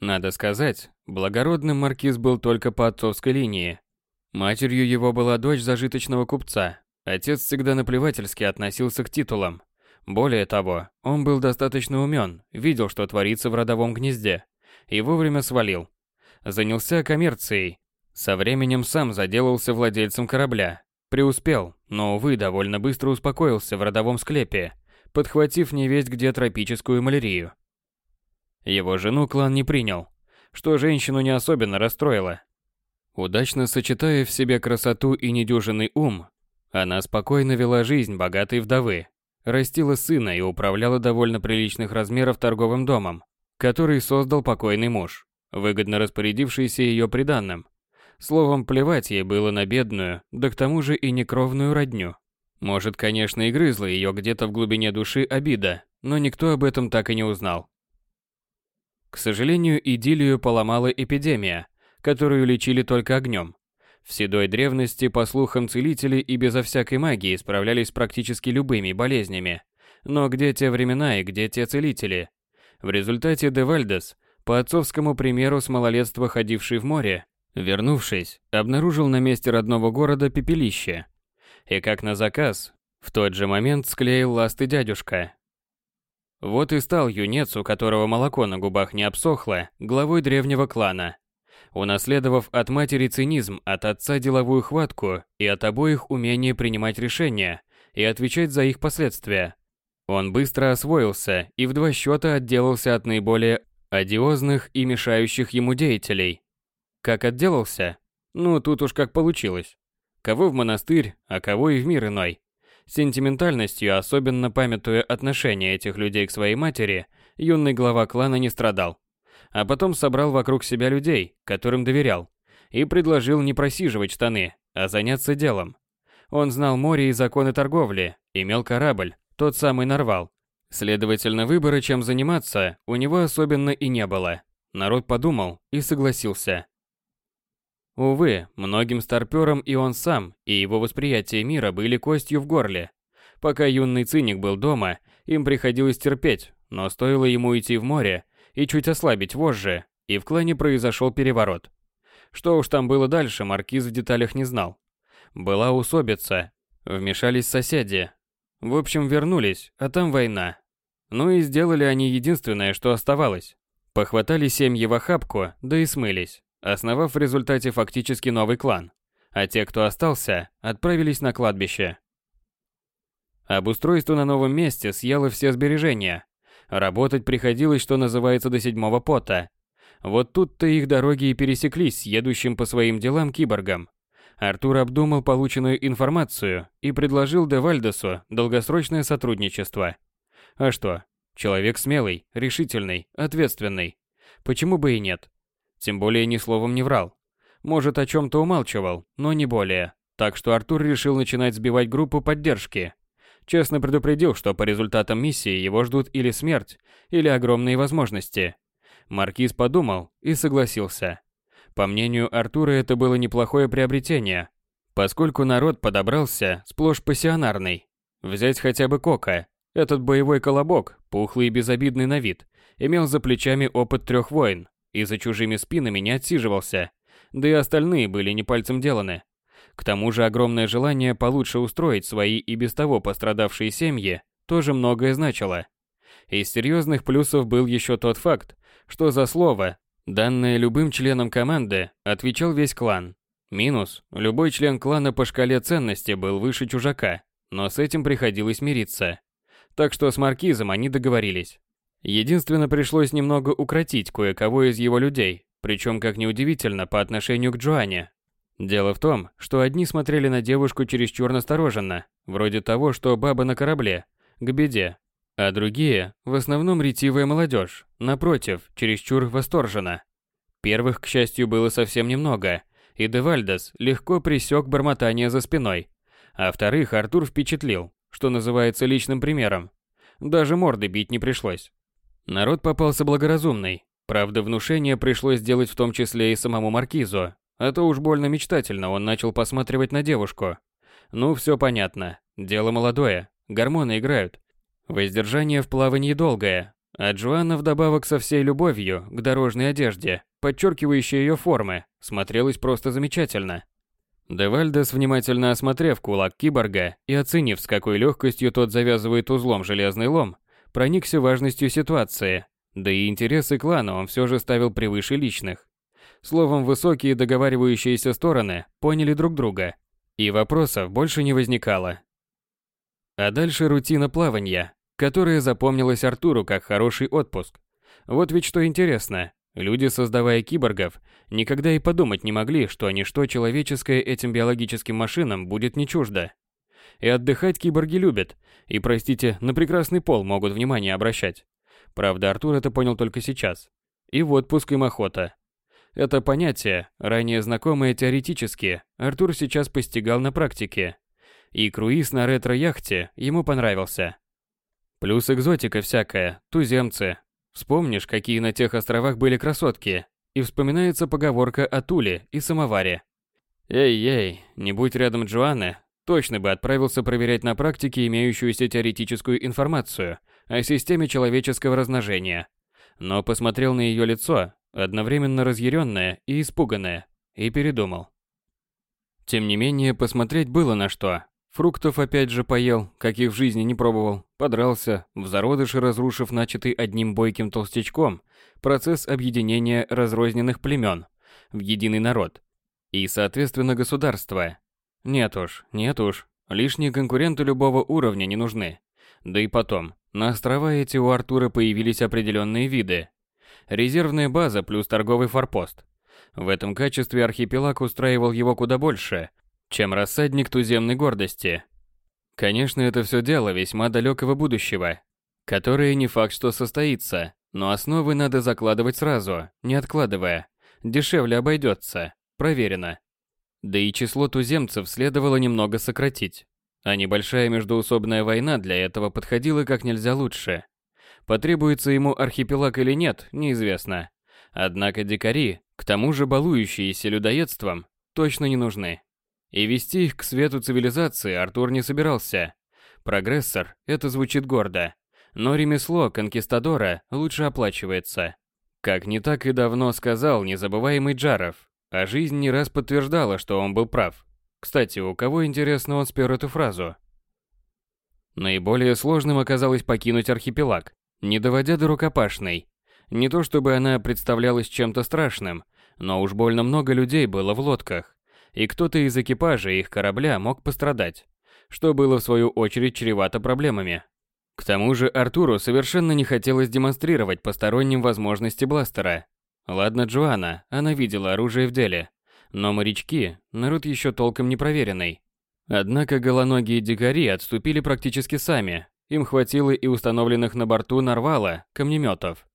Надо сказать, благородным маркиз был только по отцовской линии. Матерью его была дочь зажиточного купца. Отец всегда наплевательски относился к титулам. Более того, он был достаточно умен, видел, что творится в родовом гнезде, и вовремя свалил. Занялся коммерцией. Со временем сам заделался владельцем корабля. Преуспел, но, увы, довольно быстро успокоился в родовом склепе, подхватив невесть где тропическую малярию. Его жену клан не принял, что женщину не особенно расстроило. Удачно сочетая в себе красоту и недюжинный ум, она спокойно вела жизнь богатой вдовы, растила сына и управляла довольно приличных размеров торговым домом, который создал покойный муж, выгодно распорядившийся ее приданным. Словом, плевать ей было на бедную, да к тому же и некровную родню. Может, конечно, и грызла ее где-то в глубине души обида, но никто об этом так и не узнал. К сожалению, идиллию поломала эпидемия, которую лечили только огнем. В седой древности, по слухам, целители и безо всякой магии справлялись практически любыми болезнями. Но где те времена и где те целители? В результате Девальдес, по отцовскому примеру с малолетства ходивший в море, вернувшись, обнаружил на месте родного города пепелище. И как на заказ, в тот же момент склеил ласты дядюшка, вот и стал юнец, у которого молоко на губах не обсохло, главой древнего клана. Унаследовав от матери цинизм, от отца деловую хватку и от обоих умение принимать решения и отвечать за их последствия. Он быстро освоился и в два счета отделался от наиболее одиозных и мешающих ему деятелей. Как отделался? Ну, тут уж как получилось. Кого в монастырь, а кого и в мир иной. Сентиментальностью, особенно памятуя отношение этих людей к своей матери, юный глава клана не страдал. А потом собрал вокруг себя людей, которым доверял, и предложил не просиживать штаны, а заняться делом. Он знал море и законы торговли, имел корабль, тот самый Нарвал. Следовательно, выбора, чем заниматься, у него особенно и не было. Народ подумал и согласился. Увы, многим старпёрам и он сам, и его восприятие мира были костью в горле. Пока юный циник был дома, им приходилось терпеть, но стоило ему идти в море и чуть ослабить вожжи, и в клане произошел переворот. Что уж там было дальше, маркиз в деталях не знал. Была усобица, вмешались соседи. В общем, вернулись, а там война. Ну и сделали они единственное, что оставалось. Похватали семьи в охапку, да и смылись основав в результате фактически новый клан, а те, кто остался, отправились на кладбище. Обустройство на новом месте съело все сбережения. Работать приходилось, что называется, до седьмого пота. Вот тут-то их дороги и пересеклись с едущим по своим делам киборгом. Артур обдумал полученную информацию и предложил Девальдесу долгосрочное сотрудничество. А что? Человек смелый, решительный, ответственный. Почему бы и нет? Тем более ни словом не врал. Может, о чем-то умалчивал, но не более. Так что Артур решил начинать сбивать группу поддержки. Честно предупредил, что по результатам миссии его ждут или смерть, или огромные возможности. Маркиз подумал и согласился. По мнению Артура, это было неплохое приобретение, поскольку народ подобрался сплошь пассионарный. Взять хотя бы Кока. Этот боевой колобок, пухлый и безобидный на вид, имел за плечами опыт трех войн, и за чужими спинами не отсиживался, да и остальные были не пальцем деланы. К тому же огромное желание получше устроить свои и без того пострадавшие семьи тоже многое значило. Из серьезных плюсов был еще тот факт, что за слово, данное любым членом команды, отвечал весь клан. Минус, любой член клана по шкале ценности был выше чужака, но с этим приходилось мириться. Так что с Маркизом они договорились. Единственно пришлось немного укротить кое-кого из его людей, причем, как неудивительно, по отношению к Джоанне. Дело в том, что одни смотрели на девушку чересчур настороженно, вроде того, что баба на корабле, к беде, а другие, в основном ретивая молодежь, напротив, чересчур восторжена. Первых, к счастью, было совсем немного, и Девальдес легко присек бормотание за спиной, а вторых Артур впечатлил, что называется личным примером. Даже морды бить не пришлось. Народ попался благоразумный. Правда, внушение пришлось сделать в том числе и самому Маркизу, а то уж больно мечтательно он начал посматривать на девушку. Ну, все понятно. Дело молодое, гормоны играют. Воздержание в плавании долгое, А Джоанна вдобавок со всей любовью к дорожной одежде, подчеркивающей ее формы, смотрелась просто замечательно. Девальдес, внимательно осмотрев кулак киборга и оценив, с какой легкостью тот завязывает узлом железный лом, проникся важностью ситуации, да и интересы клана он все же ставил превыше личных. Словом, высокие договаривающиеся стороны поняли друг друга, и вопросов больше не возникало. А дальше рутина плавания, которая запомнилась Артуру как хороший отпуск. Вот ведь что интересно, люди, создавая киборгов, никогда и подумать не могли, что ничто человеческое этим биологическим машинам будет не чуждо. И отдыхать киборги любят, и, простите, на прекрасный пол могут внимание обращать. Правда, Артур это понял только сейчас. И в отпуск им охота. Это понятие, ранее знакомое теоретически, Артур сейчас постигал на практике. И круиз на ретро-яхте ему понравился. Плюс экзотика всякая, туземцы. Вспомнишь, какие на тех островах были красотки, и вспоминается поговорка о Туле и самоваре. Эй-ей, не будь рядом Джоанны, точно бы отправился проверять на практике имеющуюся теоретическую информацию о системе человеческого размножения. Но посмотрел на ее лицо, одновременно разъяренное и испуганное, и передумал. Тем не менее, посмотреть было на что. Фруктов опять же поел, каких в жизни не пробовал, подрался, в зародыше разрушив начатый одним бойким толстячком процесс объединения разрозненных племен в единый народ и, соответственно, государство. Нет уж, нет уж, лишние конкуренты любого уровня не нужны. Да и потом, на острова эти у Артура появились определенные виды. Резервная база плюс торговый форпост. В этом качестве архипелаг устраивал его куда больше, чем рассадник туземной гордости. Конечно, это все дело весьма далекого будущего, которое не факт, что состоится, но основы надо закладывать сразу, не откладывая. Дешевле обойдется, проверено. Да и число туземцев следовало немного сократить. А небольшая междоусобная война для этого подходила как нельзя лучше. Потребуется ему архипелаг или нет, неизвестно. Однако дикари, к тому же балующиеся людоедством, точно не нужны. И вести их к свету цивилизации Артур не собирался. Прогрессор – это звучит гордо. Но ремесло конкистадора лучше оплачивается. Как не так и давно сказал незабываемый Джаров, а жизнь не раз подтверждала, что он был прав. Кстати, у кого, интересно, он спер эту фразу? Наиболее сложным оказалось покинуть архипелаг, не доводя до рукопашной. Не то чтобы она представлялась чем-то страшным, но уж больно много людей было в лодках и кто-то из экипажа их корабля мог пострадать, что было в свою очередь чревато проблемами. К тому же Артуру совершенно не хотелось демонстрировать посторонним возможности бластера. Ладно, Джоанна, она видела оружие в деле, но морячки – народ еще толком не проверенный. Однако голоногие дикари отступили практически сами, им хватило и установленных на борту нарвала камнеметов.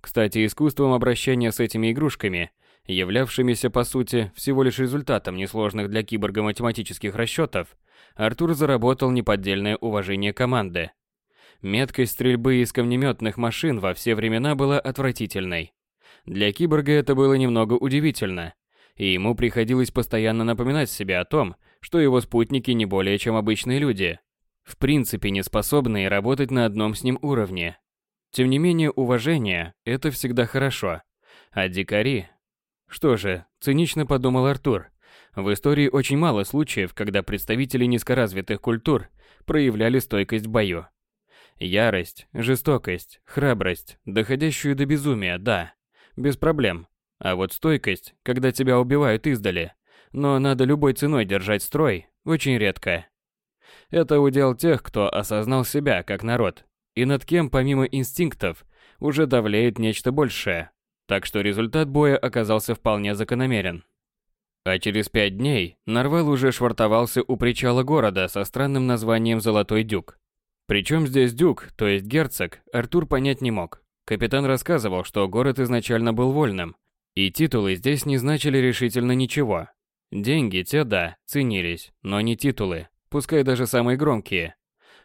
Кстати, искусством обращения с этими игрушками являвшимися по сути всего лишь результатом несложных для киборга математических расчетов, Артур заработал неподдельное уважение команды. Меткость стрельбы из камнеметных машин во все времена была отвратительной. Для киборга это было немного удивительно, и ему приходилось постоянно напоминать себе о том, что его спутники не более чем обычные люди, в принципе не способные работать на одном с ним уровне. Тем не менее, уважение – это всегда хорошо, а дикари что же, цинично подумал Артур. В истории очень мало случаев, когда представители низкоразвитых культур проявляли стойкость в бою. Ярость, жестокость, храбрость, доходящую до безумия, да, без проблем. А вот стойкость, когда тебя убивают издали, но надо любой ценой держать строй, очень редко. Это удел тех, кто осознал себя как народ, и над кем помимо инстинктов уже давлеет нечто большее, так что результат боя оказался вполне закономерен. А через пять дней Нарвал уже швартовался у причала города со странным названием «Золотой дюк». Причем здесь дюк, то есть герцог, Артур понять не мог. Капитан рассказывал, что город изначально был вольным, и титулы здесь не значили решительно ничего. Деньги те, да, ценились, но не титулы, пускай даже самые громкие.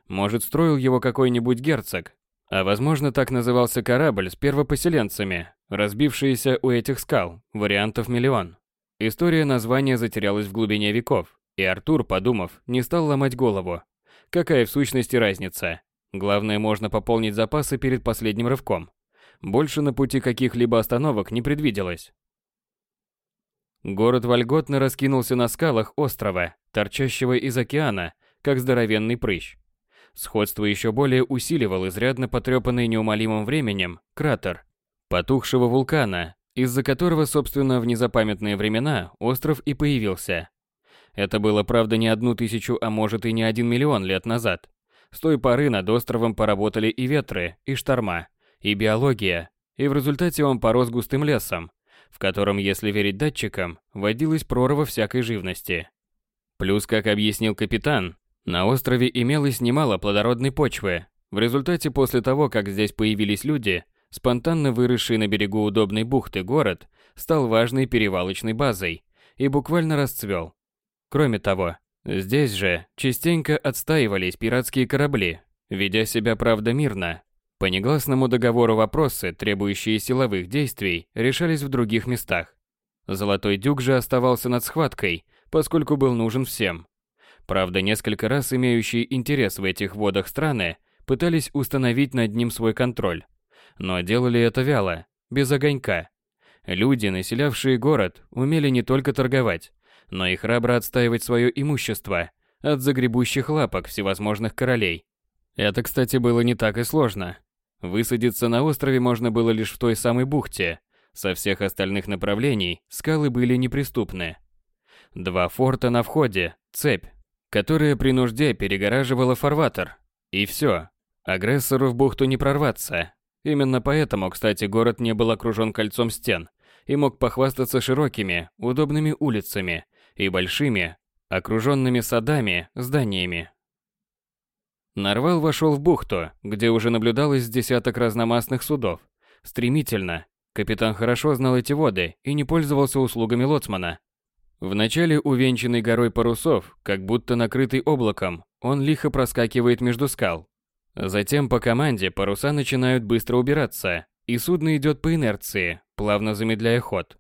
Может, строил его какой-нибудь герцог, а возможно так назывался корабль с первопоселенцами, разбившиеся у этих скал, вариантов миллион. История названия затерялась в глубине веков, и Артур, подумав, не стал ломать голову. Какая в сущности разница? Главное, можно пополнить запасы перед последним рывком. Больше на пути каких-либо остановок не предвиделось. Город вольготно раскинулся на скалах острова, торчащего из океана, как здоровенный прыщ. Сходство еще более усиливал изрядно потрепанный неумолимым временем кратер потухшего вулкана, из-за которого, собственно, в незапамятные времена остров и появился. Это было, правда, не одну тысячу, а может и не один миллион лет назад. С той поры над островом поработали и ветры, и шторма, и биология, и в результате он порос густым лесом, в котором, если верить датчикам, водилась прорва всякой живности. Плюс, как объяснил капитан, на острове имелось немало плодородной почвы. В результате после того, как здесь появились люди, спонтанно выросший на берегу удобной бухты город стал важной перевалочной базой и буквально расцвел. Кроме того, Здесь же частенько отстаивались пиратские корабли, ведя себя правда мирно. По негласному договору вопросы, требующие силовых действий, решались в других местах. Золотой дюк же оставался над схваткой, поскольку был нужен всем. Правда, несколько раз имеющие интерес в этих водах страны пытались установить над ним свой контроль. Но делали это вяло, без огонька. Люди, населявшие город, умели не только торговать, но и храбро отстаивать свое имущество от загребущих лапок всевозможных королей. Это, кстати, было не так и сложно. Высадиться на острове можно было лишь в той самой бухте. Со всех остальных направлений скалы были неприступны. Два форта на входе, цепь, которая при нужде перегораживала фарватер. И все. Агрессору в бухту не прорваться. Именно поэтому, кстати, город не был окружен кольцом стен и мог похвастаться широкими, удобными улицами и большими, окруженными садами, зданиями. Нарвал вошел в бухту, где уже наблюдалось десяток разномастных судов. Стремительно. Капитан хорошо знал эти воды и не пользовался услугами лоцмана. Вначале увенчанный горой парусов, как будто накрытый облаком, он лихо проскакивает между скал. Затем по команде паруса начинают быстро убираться, и судно идет по инерции, плавно замедляя ход.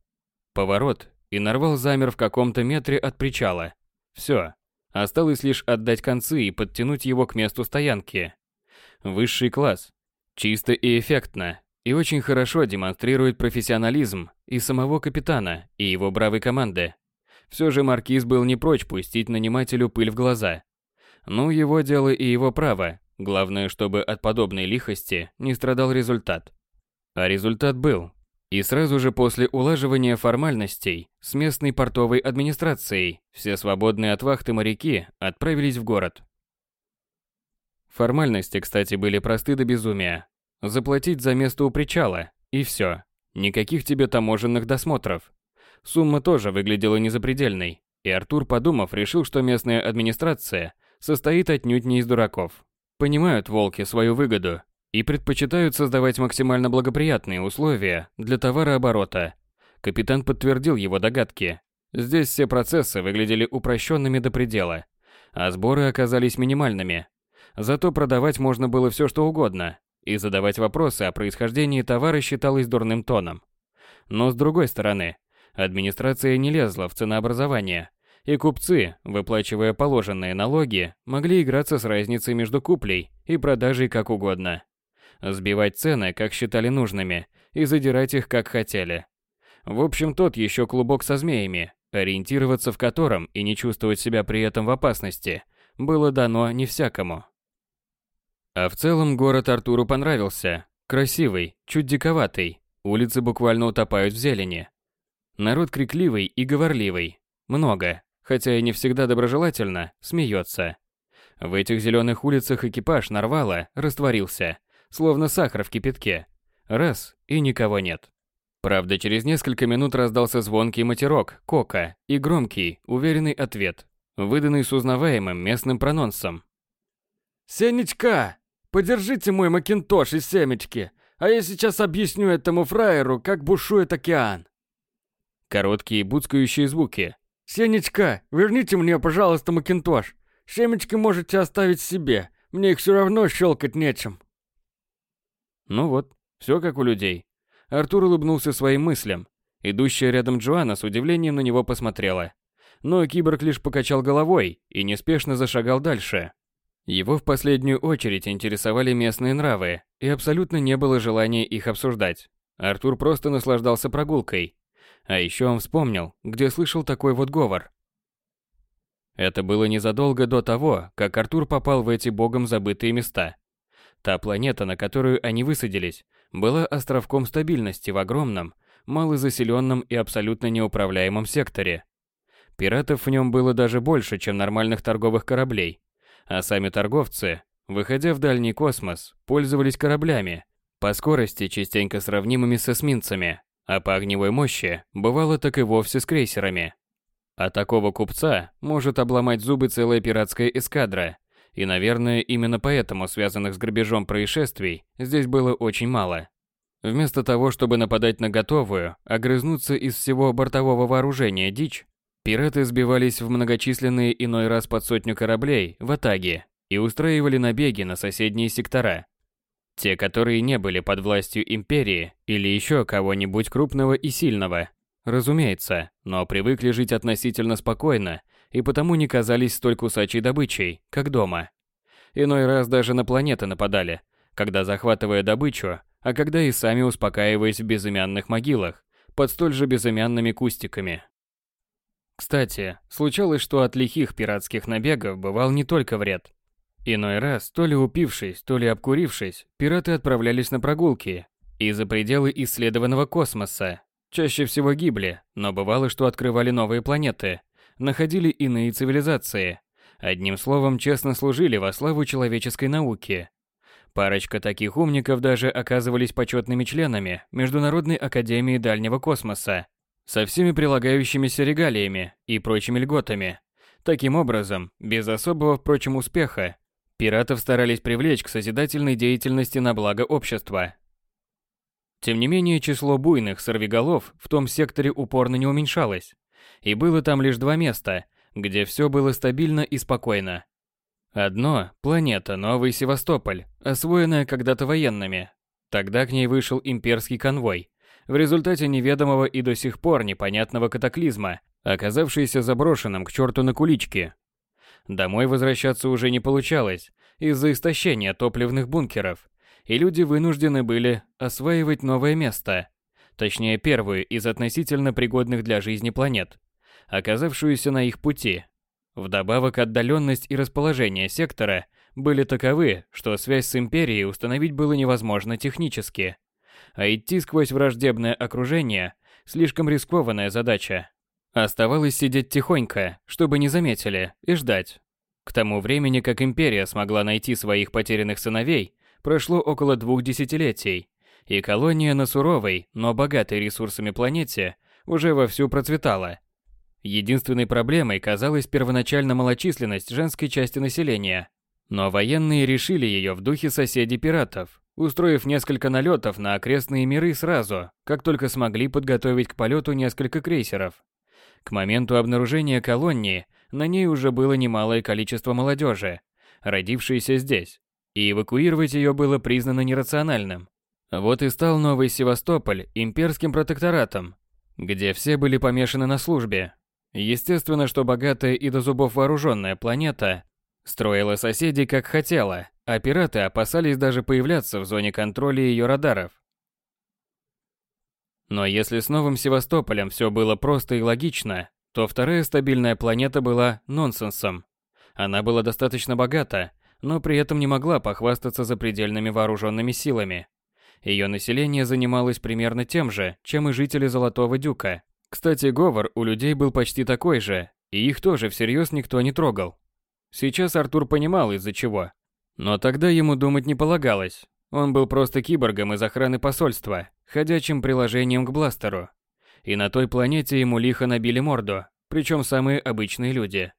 Поворот, и нарвал замер в каком-то метре от причала. Все. Осталось лишь отдать концы и подтянуть его к месту стоянки. Высший класс. Чисто и эффектно. И очень хорошо демонстрирует профессионализм и самого капитана, и его бравой команды. Все же Маркиз был не прочь пустить нанимателю пыль в глаза. Ну, его дело и его право. Главное, чтобы от подобной лихости не страдал результат. А результат был, и сразу же после улаживания формальностей с местной портовой администрацией все свободные от вахты моряки отправились в город. Формальности, кстати, были просты до безумия. Заплатить за место у причала, и все. Никаких тебе таможенных досмотров. Сумма тоже выглядела незапредельной, и Артур, подумав, решил, что местная администрация состоит отнюдь не из дураков. Понимают волки свою выгоду и предпочитают создавать максимально благоприятные условия для товарооборота. Капитан подтвердил его догадки. Здесь все процессы выглядели упрощенными до предела, а сборы оказались минимальными. Зато продавать можно было все что угодно, и задавать вопросы о происхождении товара считалось дурным тоном. Но с другой стороны, администрация не лезла в ценообразование, и купцы, выплачивая положенные налоги, могли играться с разницей между куплей и продажей как угодно сбивать цены, как считали нужными, и задирать их, как хотели. В общем, тот еще клубок со змеями, ориентироваться в котором и не чувствовать себя при этом в опасности, было дано не всякому. А в целом город Артуру понравился. Красивый, чуть диковатый, улицы буквально утопают в зелени. Народ крикливый и говорливый. Много, хотя и не всегда доброжелательно, смеется. В этих зеленых улицах экипаж Нарвала растворился, словно сахар в кипятке. Раз, и никого нет. Правда, через несколько минут раздался звонкий матерок, кока, и громкий, уверенный ответ, выданный с узнаваемым местным прононсом. «Сенечка, подержите мой макинтош из семечки, а я сейчас объясню этому фраеру, как бушует океан». Короткие буцкающие звуки. «Сенечка, верните мне, пожалуйста, макинтош. Семечки можете оставить себе, мне их все равно щелкать нечем». Ну вот, все как у людей. Артур улыбнулся своим мыслям. Идущая рядом Джоанна с удивлением на него посмотрела. Но киборг лишь покачал головой и неспешно зашагал дальше. Его в последнюю очередь интересовали местные нравы, и абсолютно не было желания их обсуждать. Артур просто наслаждался прогулкой. А еще он вспомнил, где слышал такой вот говор. Это было незадолго до того, как Артур попал в эти богом забытые места. Та планета, на которую они высадились, была островком стабильности в огромном, малозаселенном и абсолютно неуправляемом секторе. Пиратов в нем было даже больше, чем нормальных торговых кораблей. А сами торговцы, выходя в дальний космос, пользовались кораблями, по скорости частенько сравнимыми с эсминцами, а по огневой мощи бывало так и вовсе с крейсерами. А такого купца может обломать зубы целая пиратская эскадра, и, наверное, именно поэтому связанных с грабежом происшествий здесь было очень мало. Вместо того, чтобы нападать на готовую, огрызнуться из всего бортового вооружения дичь, Пираты сбивались в многочисленные иной раз под сотню кораблей в Атаге и устраивали набеги на соседние сектора. Те, которые не были под властью империи или еще кого-нибудь крупного и сильного, разумеется, но привыкли жить относительно спокойно и потому не казались столь кусачей добычей, как дома. Иной раз даже на планеты нападали, когда захватывая добычу, а когда и сами успокаиваясь в безымянных могилах, под столь же безымянными кустиками. Кстати, случалось, что от лихих пиратских набегов бывал не только вред. Иной раз, то ли упившись, то ли обкурившись, пираты отправлялись на прогулки и за пределы исследованного космоса. Чаще всего гибли, но бывало, что открывали новые планеты, находили иные цивилизации. Одним словом, честно служили во славу человеческой науки. Парочка таких умников даже оказывались почетными членами Международной Академии Дальнего Космоса со всеми прилагающимися регалиями и прочими льготами. Таким образом, без особого, впрочем, успеха, пиратов старались привлечь к созидательной деятельности на благо общества. Тем не менее, число буйных сорвиголов в том секторе упорно не уменьшалось, и было там лишь два места, где все было стабильно и спокойно. Одно – планета Новый Севастополь, освоенная когда-то военными. Тогда к ней вышел имперский конвой – в результате неведомого и до сих пор непонятного катаклизма, оказавшийся заброшенным к черту на куличке. Домой возвращаться уже не получалось из-за истощения топливных бункеров, и люди вынуждены были осваивать новое место, точнее первую из относительно пригодных для жизни планет, оказавшуюся на их пути. Вдобавок отдаленность и расположение сектора были таковы, что связь с Империей установить было невозможно технически а идти сквозь враждебное окружение – слишком рискованная задача. Оставалось сидеть тихонько, чтобы не заметили, и ждать. К тому времени, как Империя смогла найти своих потерянных сыновей, прошло около двух десятилетий, и колония на суровой, но богатой ресурсами планете уже вовсю процветала. Единственной проблемой казалась первоначально малочисленность женской части населения, но военные решили ее в духе соседей пиратов, устроив несколько налетов на окрестные миры сразу, как только смогли подготовить к полету несколько крейсеров. К моменту обнаружения колонии на ней уже было немалое количество молодежи, родившейся здесь, и эвакуировать ее было признано нерациональным. Вот и стал Новый Севастополь имперским протекторатом, где все были помешаны на службе. Естественно, что богатая и до зубов вооруженная планета строила соседей как хотела, а пираты опасались даже появляться в зоне контроля ее радаров. Но если с Новым Севастополем все было просто и логично, то вторая стабильная планета была нонсенсом. Она была достаточно богата, но при этом не могла похвастаться запредельными вооруженными силами. Ее население занималось примерно тем же, чем и жители Золотого Дюка. Кстати, говор у людей был почти такой же, и их тоже всерьез никто не трогал. Сейчас Артур понимал, из-за чего. Но тогда ему думать не полагалось. Он был просто киборгом из охраны посольства, ходячим приложением к бластеру. И на той планете ему лихо набили морду, причем самые обычные люди.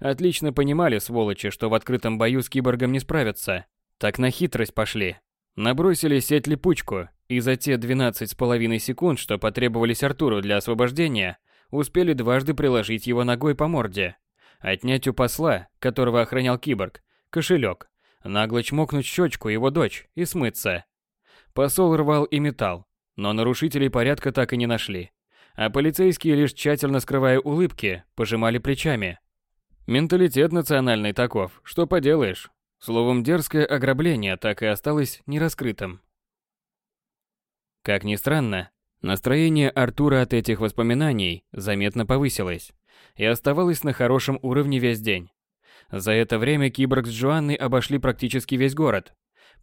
Отлично понимали, сволочи, что в открытом бою с киборгом не справятся. Так на хитрость пошли. Набросили сеть липучку, и за те 12 с половиной секунд, что потребовались Артуру для освобождения, успели дважды приложить его ногой по морде. Отнять у посла, которого охранял киборг, кошелек, нагло чмокнуть щечку его дочь и смыться. Посол рвал и металл, но нарушителей порядка так и не нашли. А полицейские, лишь тщательно скрывая улыбки, пожимали плечами. Менталитет национальный таков, что поделаешь. Словом, дерзкое ограбление так и осталось нераскрытым. Как ни странно, настроение Артура от этих воспоминаний заметно повысилось и оставалось на хорошем уровне весь день. За это время Киборг с Джоанной обошли практически весь город.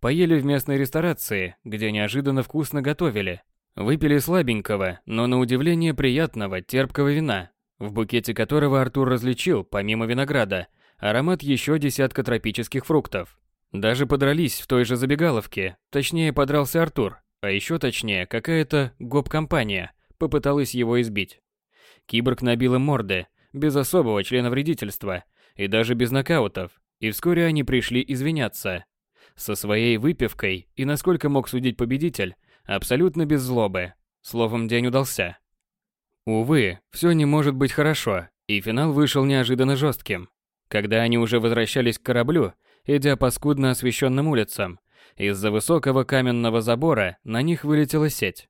Поели в местной ресторации, где неожиданно вкусно готовили. Выпили слабенького, но на удивление приятного терпкого вина, в букете которого Артур различил, помимо винограда, аромат еще десятка тропических фруктов. Даже подрались в той же забегаловке, точнее подрался Артур, а еще точнее какая-то гоп-компания попыталась его избить. Киборг набил им морды, без особого члена вредительства и даже без нокаутов, и вскоре они пришли извиняться. Со своей выпивкой и, насколько мог судить победитель, абсолютно без злобы. Словом, день удался. Увы, все не может быть хорошо, и финал вышел неожиданно жестким. Когда они уже возвращались к кораблю, идя по скудно освещенным улицам, из-за высокого каменного забора на них вылетела сеть.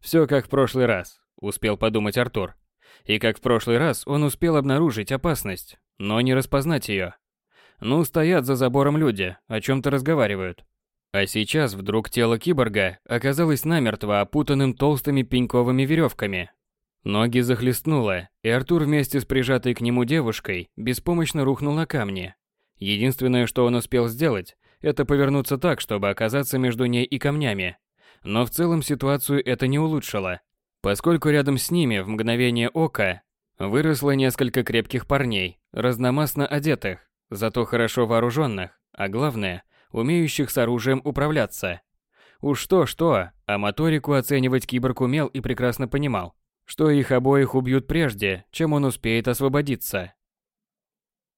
Все как в прошлый раз, успел подумать Артур. И как в прошлый раз он успел обнаружить опасность, но не распознать ее. Ну, стоят за забором люди, о чем-то разговаривают. А сейчас вдруг тело киборга оказалось намертво опутанным толстыми пеньковыми веревками. Ноги захлестнуло, и Артур вместе с прижатой к нему девушкой беспомощно рухнул на камни. Единственное, что он успел сделать, это повернуться так, чтобы оказаться между ней и камнями. Но в целом ситуацию это не улучшило, поскольку рядом с ними в мгновение ока выросло несколько крепких парней, разномастно одетых, зато хорошо вооруженных, а главное, умеющих с оружием управляться. Уж то-что, а моторику оценивать киборг умел и прекрасно понимал, что их обоих убьют прежде, чем он успеет освободиться.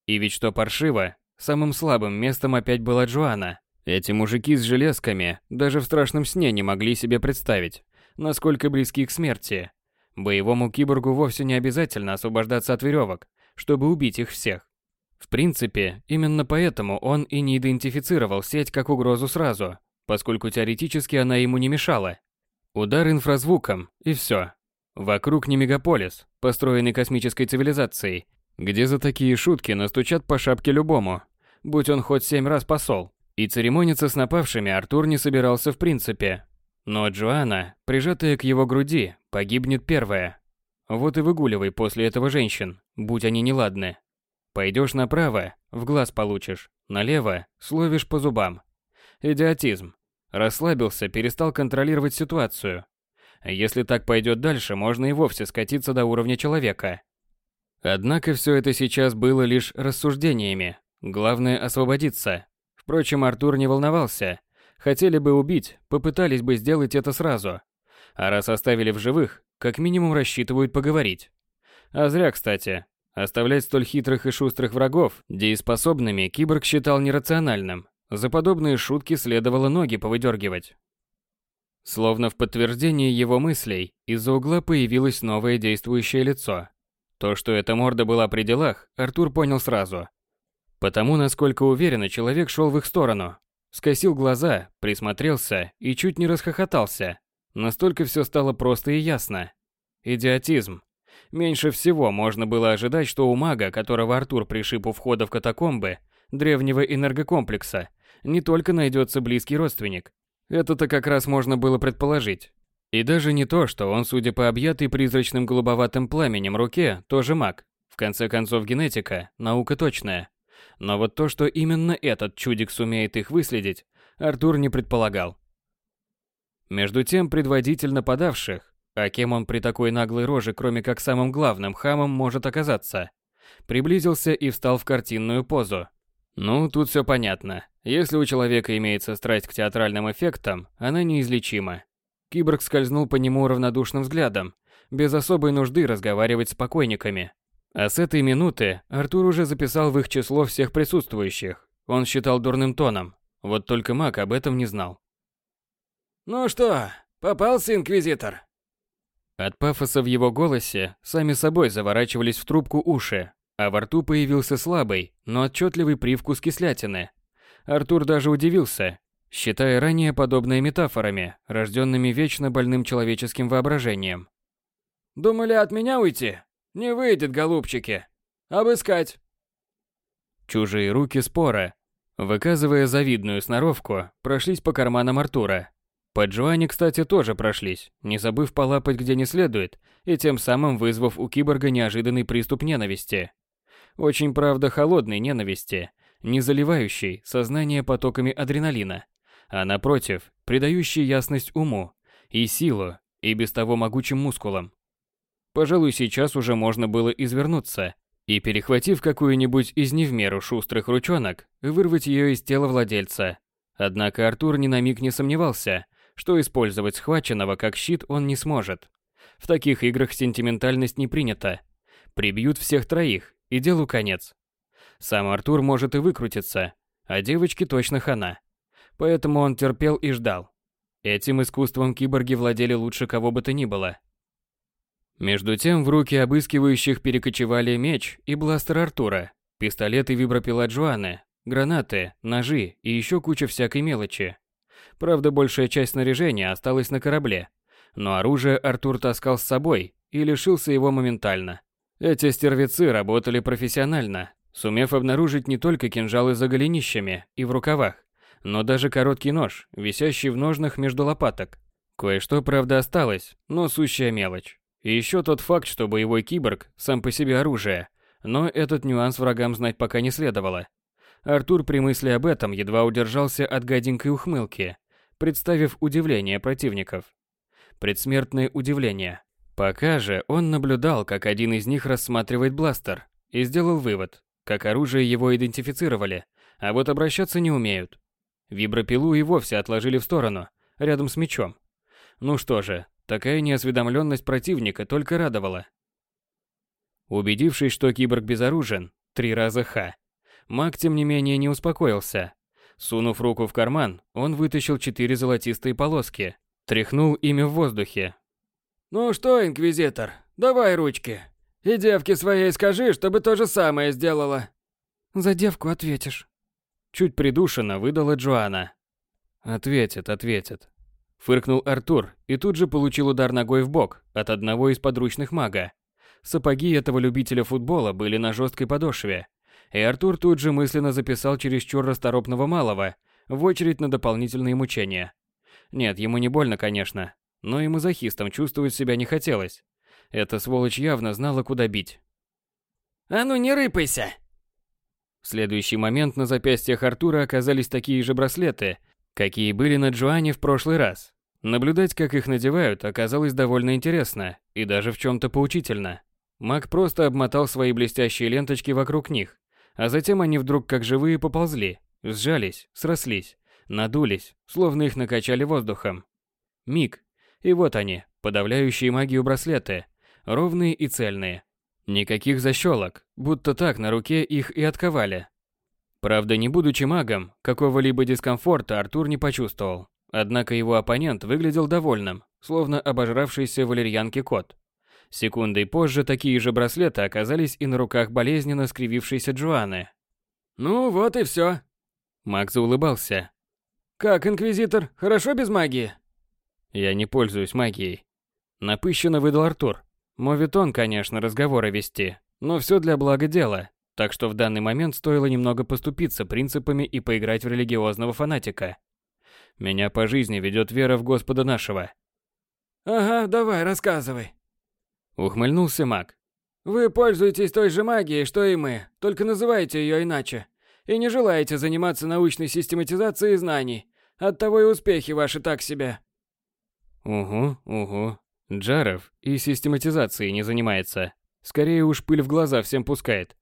И ведь что паршиво, самым слабым местом опять была Джоанна. Эти мужики с железками даже в страшном сне не могли себе представить, насколько близки к смерти. Боевому киборгу вовсе не обязательно освобождаться от веревок, чтобы убить их всех. В принципе, именно поэтому он и не идентифицировал сеть как угрозу сразу, поскольку теоретически она ему не мешала. Удар инфразвуком, и все. Вокруг не мегаполис, построенный космической цивилизацией, где за такие шутки настучат по шапке любому, будь он хоть семь раз посол. И церемониться с напавшими Артур не собирался в принципе. Но Джоанна, прижатая к его груди, погибнет первая. Вот и выгуливай после этого женщин, будь они неладны. Пойдешь направо, в глаз получишь, налево, словишь по зубам. Идиотизм. Расслабился, перестал контролировать ситуацию. Если так пойдет дальше, можно и вовсе скатиться до уровня человека. Однако все это сейчас было лишь рассуждениями. Главное освободиться. Впрочем, Артур не волновался. Хотели бы убить, попытались бы сделать это сразу. А раз оставили в живых, как минимум рассчитывают поговорить. А зря, кстати. Оставлять столь хитрых и шустрых врагов дееспособными киборг считал нерациональным. За подобные шутки следовало ноги повыдергивать. Словно в подтверждение его мыслей, из-за угла появилось новое действующее лицо. То, что эта морда была при делах, Артур понял сразу. Потому, насколько уверенно человек шел в их сторону. Скосил глаза, присмотрелся и чуть не расхохотался. Настолько все стало просто и ясно. Идиотизм. Меньше всего можно было ожидать, что у мага, которого Артур пришиб у входа в катакомбы древнего энергокомплекса, не только найдется близкий родственник. Это-то как раз можно было предположить. И даже не то, что он, судя по объятой призрачным голубоватым пламенем руке, тоже маг. В конце концов, генетика – наука точная. Но вот то, что именно этот чудик сумеет их выследить, Артур не предполагал. Между тем, предводитель нападавших, а кем он при такой наглой роже, кроме как самым главным хамом, может оказаться? Приблизился и встал в картинную позу. Ну, тут все понятно. Если у человека имеется страсть к театральным эффектам, она неизлечима. Киборг скользнул по нему равнодушным взглядом, без особой нужды разговаривать с покойниками. А с этой минуты Артур уже записал в их число всех присутствующих. Он считал дурным тоном, вот только маг об этом не знал. «Ну что, попался, Инквизитор?» От пафоса в его голосе сами собой заворачивались в трубку уши, а во рту появился слабый, но отчетливый привкус кислятины. Артур даже удивился, считая ранее подобные метафорами, рожденными вечно больным человеческим воображением. «Думали от меня уйти? Не выйдет, голубчики. Обыскать!» Чужие руки спора Выказывая завидную сноровку, прошлись по карманам Артура. По Джоанне, кстати, тоже прошлись, не забыв полапать где не следует, и тем самым вызвав у киборга неожиданный приступ ненависти. Очень, правда, холодной ненависти, не заливающей сознание потоками адреналина, а напротив, придающей ясность уму и силу, и без того могучим мускулам. Пожалуй, сейчас уже можно было извернуться и, перехватив какую-нибудь из не в меру шустрых ручонок, вырвать ее из тела владельца. Однако Артур ни на миг не сомневался, что использовать схваченного как щит он не сможет. В таких играх сентиментальность не принята. Прибьют всех троих, и делу конец. Сам Артур может и выкрутиться, а девочке точно хана. Поэтому он терпел и ждал. Этим искусством киборги владели лучше кого бы то ни было. Между тем в руки обыскивающих перекочевали меч и бластер Артура, пистолет и вибропила Джоанны, гранаты, ножи и еще куча всякой мелочи. Правда, большая часть снаряжения осталась на корабле, но оружие Артур таскал с собой и лишился его моментально. Эти стервецы работали профессионально, сумев обнаружить не только кинжалы за голенищами и в рукавах, но даже короткий нож, висящий в ножнах между лопаток. Кое-что, правда, осталось, но сущая мелочь. И еще тот факт, что боевой киборг сам по себе оружие, но этот нюанс врагам знать пока не следовало. Артур при мысли об этом едва удержался от гаденькой ухмылки, представив удивление противников. Предсмертное удивление. Пока же он наблюдал, как один из них рассматривает бластер, и сделал вывод, как оружие его идентифицировали, а вот обращаться не умеют. Вибропилу и вовсе отложили в сторону, рядом с мечом. Ну что же, Такая неосведомленность противника только радовала. Убедившись, что киборг безоружен, три раза ха, маг тем не менее не успокоился. Сунув руку в карман, он вытащил четыре золотистые полоски, тряхнул ими в воздухе. «Ну что, инквизитор, давай ручки. И девке своей скажи, чтобы то же самое сделала». «За девку ответишь». Чуть придушенно выдала Джоанна. «Ответит, ответит. Фыркнул Артур и тут же получил удар ногой в бок от одного из подручных мага. Сапоги этого любителя футбола были на жесткой подошве, и Артур тут же мысленно записал чересчур расторопного малого в очередь на дополнительные мучения. Нет, ему не больно, конечно, но и мазохистом чувствовать себя не хотелось. Эта сволочь явно знала, куда бить. «А ну не рыпайся!» В следующий момент на запястьях Артура оказались такие же браслеты, какие были на Джоанне в прошлый раз. Наблюдать, как их надевают, оказалось довольно интересно и даже в чем-то поучительно. Маг просто обмотал свои блестящие ленточки вокруг них, а затем они вдруг как живые поползли, сжались, срослись, надулись, словно их накачали воздухом. Миг, и вот они, подавляющие магию браслеты, ровные и цельные. Никаких защелок, будто так на руке их и отковали. Правда, не будучи магом, какого-либо дискомфорта Артур не почувствовал. Однако его оппонент выглядел довольным, словно обожравшийся валерьянки кот. Секундой позже такие же браслеты оказались и на руках болезненно скривившейся Джоанны. «Ну вот и все. Макс улыбался. «Как, Инквизитор, хорошо без магии?» «Я не пользуюсь магией». Напыщенно выдал Артур. Моветон, конечно, разговоры вести, но все для блага дела, так что в данный момент стоило немного поступиться принципами и поиграть в религиозного фанатика. Меня по жизни ведет вера в Господа нашего. Ага, давай, рассказывай. Ухмыльнулся маг. Вы пользуетесь той же магией, что и мы, только называете ее иначе. И не желаете заниматься научной систематизацией знаний. Оттого и успехи ваши так себе. Угу, угу. Джаров и систематизацией не занимается. Скорее уж пыль в глаза всем пускает.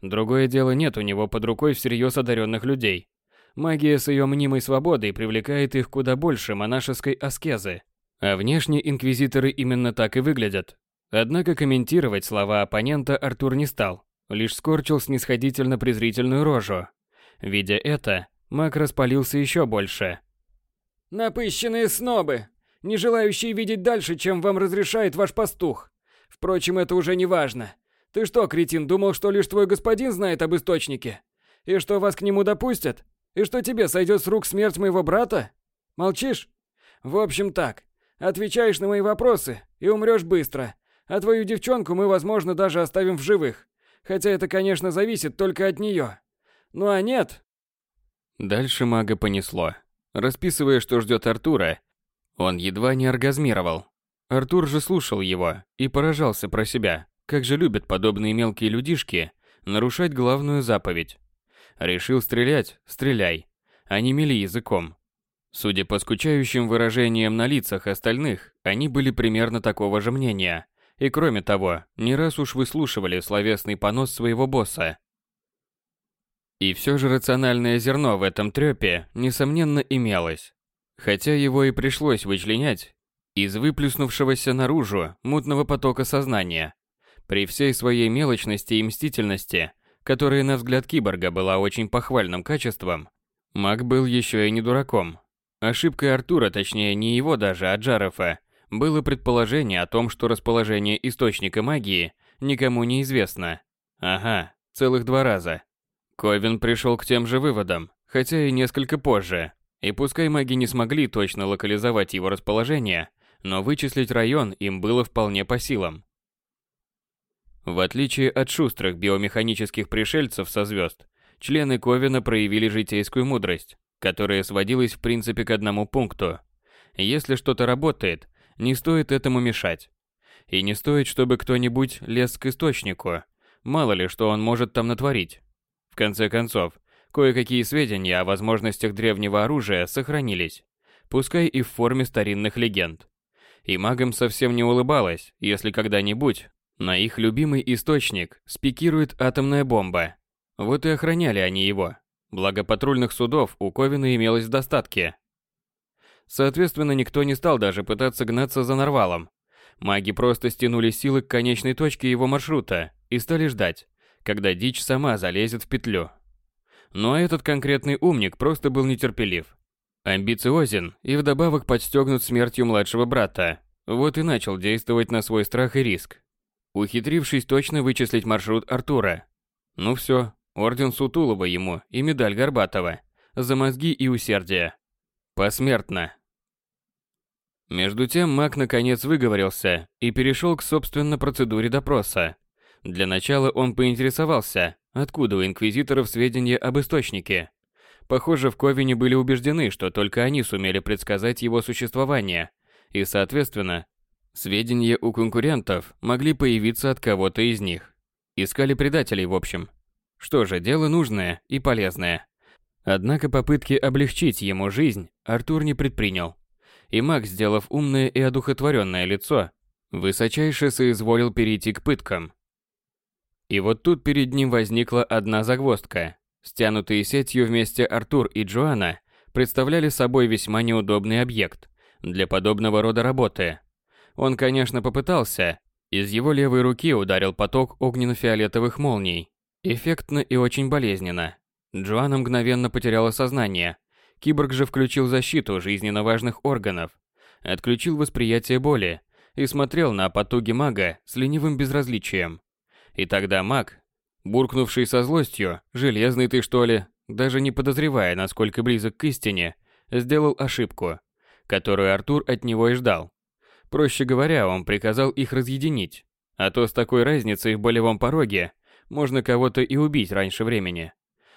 Другое дело нет у него под рукой всерьез одаренных людей. Магия с ее мнимой свободой привлекает их куда больше монашеской аскезы. А внешне инквизиторы именно так и выглядят. Однако комментировать слова оппонента Артур не стал, лишь скорчил снисходительно-презрительную рожу. Видя это, маг распалился еще больше. «Напыщенные снобы, не желающие видеть дальше, чем вам разрешает ваш пастух. Впрочем, это уже не важно. Ты что, кретин, думал, что лишь твой господин знает об источнике? И что вас к нему допустят? И что тебе сойдет с рук смерть моего брата? Молчишь? В общем так, отвечаешь на мои вопросы и умрешь быстро. А твою девчонку мы, возможно, даже оставим в живых. Хотя это, конечно, зависит только от нее. Ну а нет... Дальше мага понесло. Расписывая, что ждет Артура, он едва не оргазмировал. Артур же слушал его и поражался про себя, как же любят подобные мелкие людишки нарушать главную заповедь. Решил стрелять – стреляй, а не мели языком. Судя по скучающим выражениям на лицах остальных, они были примерно такого же мнения. И кроме того, не раз уж выслушивали словесный понос своего босса. И все же рациональное зерно в этом трёпе, несомненно, имелось. Хотя его и пришлось вычленять из выплюснувшегося наружу мутного потока сознания. При всей своей мелочности и мстительности, которая на взгляд киборга была очень похвальным качеством, маг был еще и не дураком. Ошибкой Артура, точнее не его даже, а Джарофа, было предположение о том, что расположение источника магии никому не известно. Ага, целых два раза. Ковин пришел к тем же выводам, хотя и несколько позже. И пускай маги не смогли точно локализовать его расположение, но вычислить район им было вполне по силам. В отличие от шустрых биомеханических пришельцев со звезд, члены Ковина проявили житейскую мудрость, которая сводилась в принципе к одному пункту. Если что-то работает, не стоит этому мешать. И не стоит, чтобы кто-нибудь лез к источнику. Мало ли, что он может там натворить. В конце концов, кое-какие сведения о возможностях древнего оружия сохранились, пускай и в форме старинных легенд. И магам совсем не улыбалось, если когда-нибудь на их любимый источник спикирует атомная бомба. Вот и охраняли они его. Благо патрульных судов у Ковина имелось в достатке. Соответственно, никто не стал даже пытаться гнаться за Нарвалом. Маги просто стянули силы к конечной точке его маршрута и стали ждать, когда дичь сама залезет в петлю. Но этот конкретный умник просто был нетерпелив. Амбициозен и вдобавок подстегнут смертью младшего брата. Вот и начал действовать на свой страх и риск. Ухитрившись точно вычислить маршрут Артура. Ну все, орден Сутулова ему и медаль Горбатова. За мозги и усердие. Посмертно. Между тем маг наконец выговорился и перешел к собственно процедуре допроса. Для начала он поинтересовался, откуда у инквизиторов сведения об источнике. Похоже, в Ковине были убеждены, что только они сумели предсказать его существование, и, соответственно, сведения у конкурентов могли появиться от кого-то из них. Искали предателей, в общем. Что же, дело нужное и полезное. Однако попытки облегчить ему жизнь Артур не предпринял и маг, сделав умное и одухотворенное лицо, высочайше соизволил перейти к пыткам. И вот тут перед ним возникла одна загвоздка. Стянутые сетью вместе Артур и Джоанна представляли собой весьма неудобный объект для подобного рода работы. Он, конечно, попытался. Из его левой руки ударил поток огненно-фиолетовых молний. Эффектно и очень болезненно. Джоанна мгновенно потеряла сознание, Киборг же включил защиту жизненно важных органов, отключил восприятие боли и смотрел на потуги мага с ленивым безразличием. И тогда маг, буркнувший со злостью, «Железный ты, что ли?», даже не подозревая, насколько близок к истине, сделал ошибку, которую Артур от него и ждал. Проще говоря, он приказал их разъединить, а то с такой разницей в болевом пороге можно кого-то и убить раньше времени.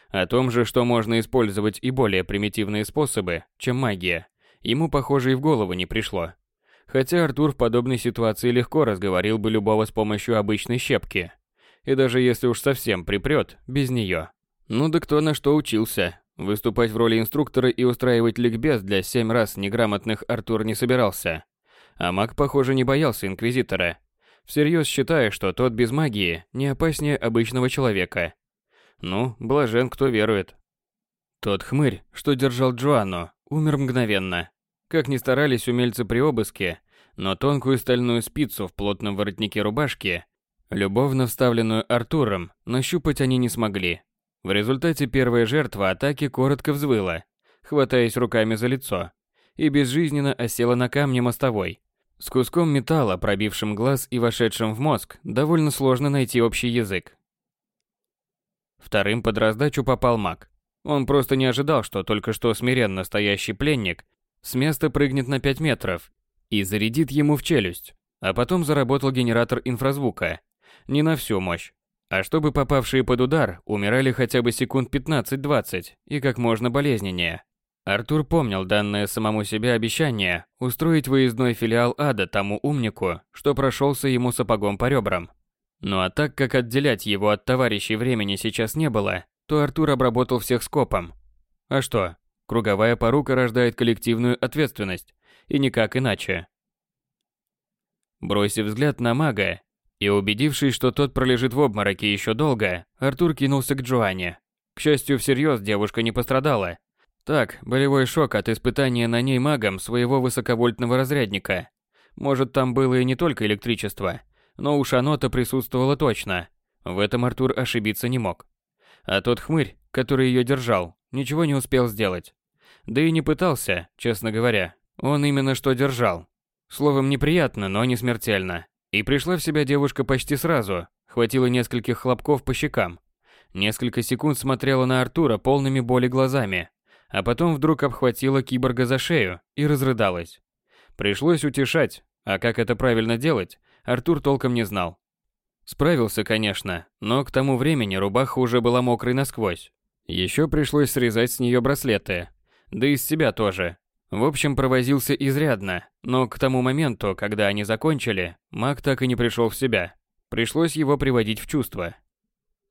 О том же, что можно использовать и более примитивные способы, чем магия, ему, похоже, и в голову не пришло. Хотя Артур в подобной ситуации легко разговорил бы любого с помощью обычной щепки. И даже если уж совсем припрет, без нее. Ну да кто на что учился. Выступать в роли инструктора и устраивать ликбез для семь раз неграмотных Артур не собирался. А маг, похоже, не боялся Инквизитора. Всерьез считая, что тот без магии не опаснее обычного человека. Ну, блажен, кто верует. Тот хмырь, что держал Джоанну, умер мгновенно. Как ни старались умельцы при обыске, но тонкую стальную спицу в плотном воротнике рубашки, любовно вставленную Артуром, нащупать они не смогли. В результате первая жертва атаки коротко взвыла, хватаясь руками за лицо, и безжизненно осела на камне мостовой. С куском металла, пробившим глаз и вошедшим в мозг, довольно сложно найти общий язык. Вторым под раздачу попал маг. Он просто не ожидал, что только что смиренно стоящий пленник с места прыгнет на 5 метров и зарядит ему в челюсть. А потом заработал генератор инфразвука. Не на всю мощь. а чтобы попавшие под удар умирали хотя бы секунд 15-20 и как можно болезненнее. Артур помнил данное самому себе обещание устроить выездной филиал ада тому умнику, что прошелся ему сапогом по ребрам. Ну а так как отделять его от товарищей времени сейчас не было, то Артур обработал всех скопом. А что? Круговая порука рождает коллективную ответственность, и никак иначе. Бросив взгляд на мага и убедившись, что тот пролежит в обмороке еще долго, Артур кинулся к Джоанне. К счастью, всерьез девушка не пострадала, так, болевой шок от испытания на ней магом своего высоковольтного разрядника. Может, там было и не только электричество, но уж оно-то присутствовало точно. В этом Артур ошибиться не мог. А тот хмырь, который ее держал, ничего не успел сделать. Да и не пытался, честно говоря. Он именно что держал. Словом, неприятно, но не смертельно. И пришла в себя девушка почти сразу. Хватило нескольких хлопков по щекам. Несколько секунд смотрела на Артура полными боли глазами, а потом вдруг обхватила киборга за шею и разрыдалась. Пришлось утешать, а как это правильно делать, Артур толком не знал. Справился, конечно, но к тому времени рубаха уже была мокрой насквозь. Еще пришлось срезать с нее браслеты, да и с себя тоже. В общем, провозился изрядно, но к тому моменту, когда они закончили, маг так и не пришел в себя. Пришлось его приводить в чувство.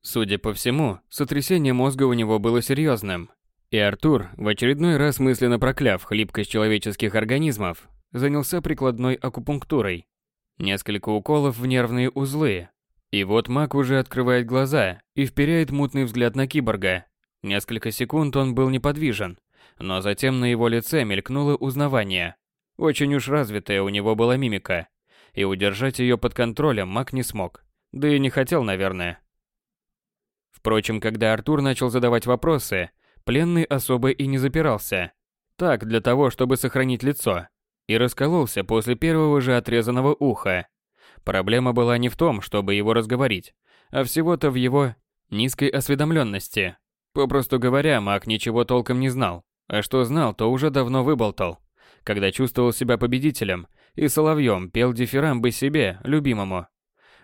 Судя по всему, сотрясение мозга у него было серьезным, и Артур, в очередной раз мысленно прокляв хлипкость человеческих организмов, занялся прикладной акупунктурой. Несколько уколов в нервные узлы. И вот маг уже открывает глаза и вперяет мутный взгляд на киборга. Несколько секунд он был неподвижен, но затем на его лице мелькнуло узнавание. Очень уж развитая у него была мимика, и удержать ее под контролем маг не смог. Да и не хотел, наверное. Впрочем, когда Артур начал задавать вопросы, Пленный особо и не запирался. Так, для того, чтобы сохранить лицо. И раскололся после первого же отрезанного уха. Проблема была не в том, чтобы его разговорить, а всего-то в его низкой осведомленности. Попросту говоря, маг ничего толком не знал, а что знал, то уже давно выболтал. Когда чувствовал себя победителем и соловьем пел дифирамбы себе, любимому.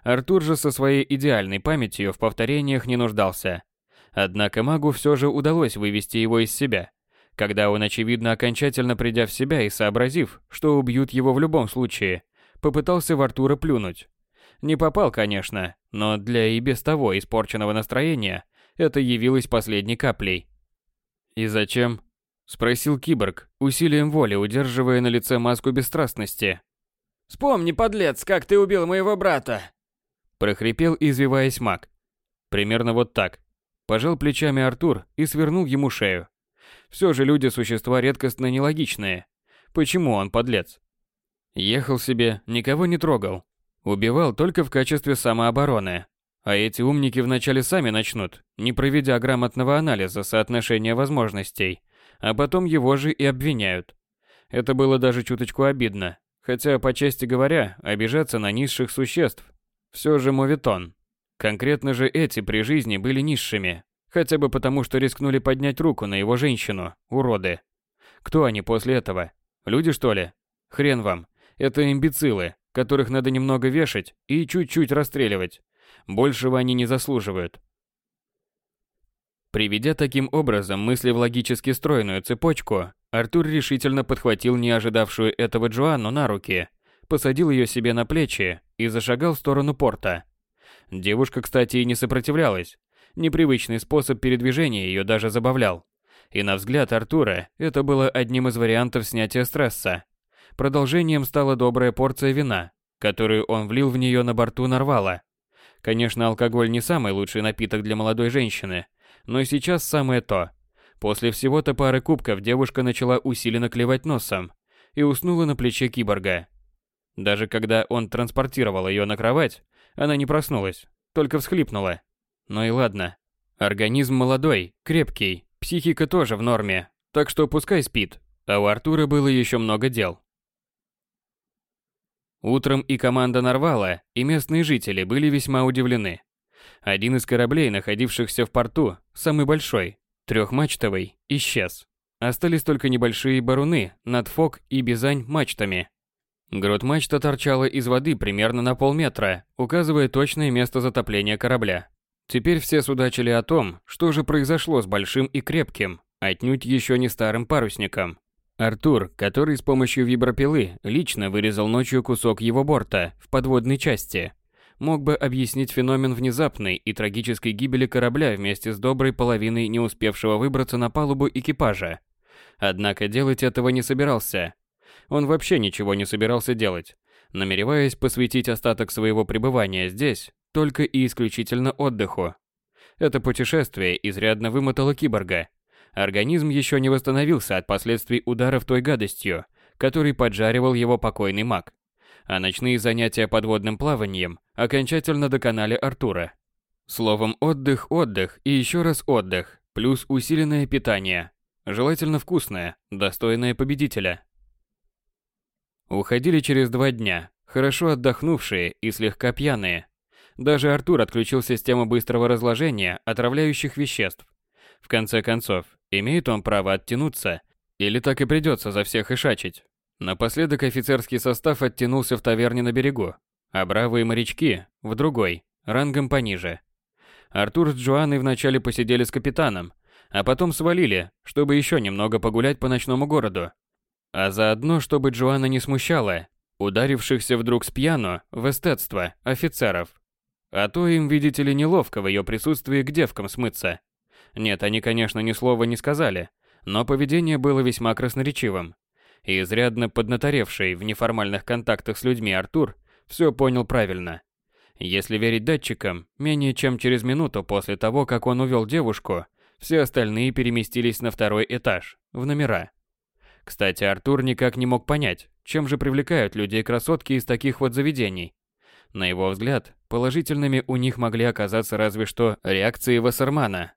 Артур же со своей идеальной памятью в повторениях не нуждался. Однако магу все же удалось вывести его из себя, когда он, очевидно, окончательно придя в себя и сообразив, что убьют его в любом случае, попытался в Артура плюнуть. Не попал, конечно, но для и без того испорченного настроения это явилось последней каплей. «И зачем?» – спросил киборг, усилием воли удерживая на лице маску бесстрастности. «Вспомни, подлец, как ты убил моего брата!» – прохрипел, извиваясь маг. Примерно вот так. Пожал плечами Артур и свернул ему шею. Все же люди существа редкостно нелогичные. Почему он подлец? Ехал себе, никого не трогал. Убивал только в качестве самообороны. А эти умники вначале сами начнут, не проведя грамотного анализа соотношения возможностей, а потом его же и обвиняют. Это было даже чуточку обидно, хотя, по чести говоря, обижаться на низших существ все же моветон. Конкретно же эти при жизни были низшими, хотя бы потому, что рискнули поднять руку на его женщину, уроды. Кто они после этого? Люди, что ли? Хрен вам. Это имбецилы, которых надо немного вешать и чуть-чуть расстреливать. Большего они не заслуживают. Приведя таким образом мысли в логически стройную цепочку, Артур решительно подхватил не ожидавшую этого Джоанну на руки, посадил ее себе на плечи и зашагал в сторону порта. Девушка, кстати, и не сопротивлялась. Непривычный способ передвижения ее даже забавлял. И на взгляд Артура это было одним из вариантов снятия стресса. Продолжением стала добрая порция вина, которую он влил в нее на борту Нарвала. Конечно, алкоголь не самый лучший напиток для молодой женщины, но сейчас самое то. После всего-то пары кубков девушка начала усиленно клевать носом и уснула на плече киборга. Даже когда он транспортировал ее на кровать, она не проснулась, только всхлипнула. Ну и ладно. Организм молодой, крепкий, психика тоже в норме, так что пускай спит. А у Артура было еще много дел. Утром и команда Нарвала, и местные жители были весьма удивлены. Один из кораблей, находившихся в порту, самый большой, трехмачтовый, исчез. Остались только небольшие баруны над Фок и Бизань мачтами. Грот-мачта торчала из воды примерно на полметра, указывая точное место затопления корабля. Теперь все судачили о том, что же произошло с большим и крепким, отнюдь еще не старым парусником. Артур, который с помощью вибропилы лично вырезал ночью кусок его борта в подводной части, мог бы объяснить феномен внезапной и трагической гибели корабля вместе с доброй половиной не успевшего выбраться на палубу экипажа. Однако делать этого не собирался. Он вообще ничего не собирался делать, намереваясь посвятить остаток своего пребывания здесь только и исключительно отдыху. Это путешествие изрядно вымотало киборга. Организм еще не восстановился от последствий ударов той гадостью, который поджаривал его покойный маг. А ночные занятия подводным плаванием окончательно доконали Артура. Словом, отдых, отдых и еще раз отдых, плюс усиленное питание. Желательно вкусное, достойное победителя. Уходили через два дня, хорошо отдохнувшие и слегка пьяные. Даже Артур отключил систему быстрого разложения отравляющих веществ. В конце концов, имеет он право оттянуться, или так и придется за всех ишачить. Напоследок офицерский состав оттянулся в таверне на берегу, а бравые морячки – в другой, рангом пониже. Артур с Джоанной вначале посидели с капитаном, а потом свалили, чтобы еще немного погулять по ночному городу. А заодно, чтобы Джоанна не смущала ударившихся вдруг с пьяну в эстетство офицеров. А то им, видите ли, неловко в ее присутствии к девкам смыться. Нет, они, конечно, ни слова не сказали, но поведение было весьма красноречивым. И изрядно поднаторевший в неформальных контактах с людьми Артур все понял правильно. Если верить датчикам, менее чем через минуту после того, как он увел девушку, все остальные переместились на второй этаж, в номера. Кстати, Артур никак не мог понять, чем же привлекают людей красотки из таких вот заведений. На его взгляд, положительными у них могли оказаться разве что реакции Вассермана.